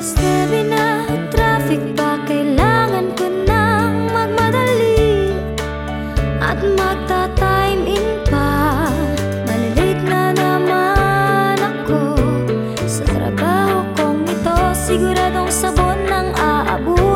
Alas traffic pa Kailangan ko na magmadali At magta-time in pa. Malalate na naman ako Sa trabaho kong ito. Siguradong sabon ng aabo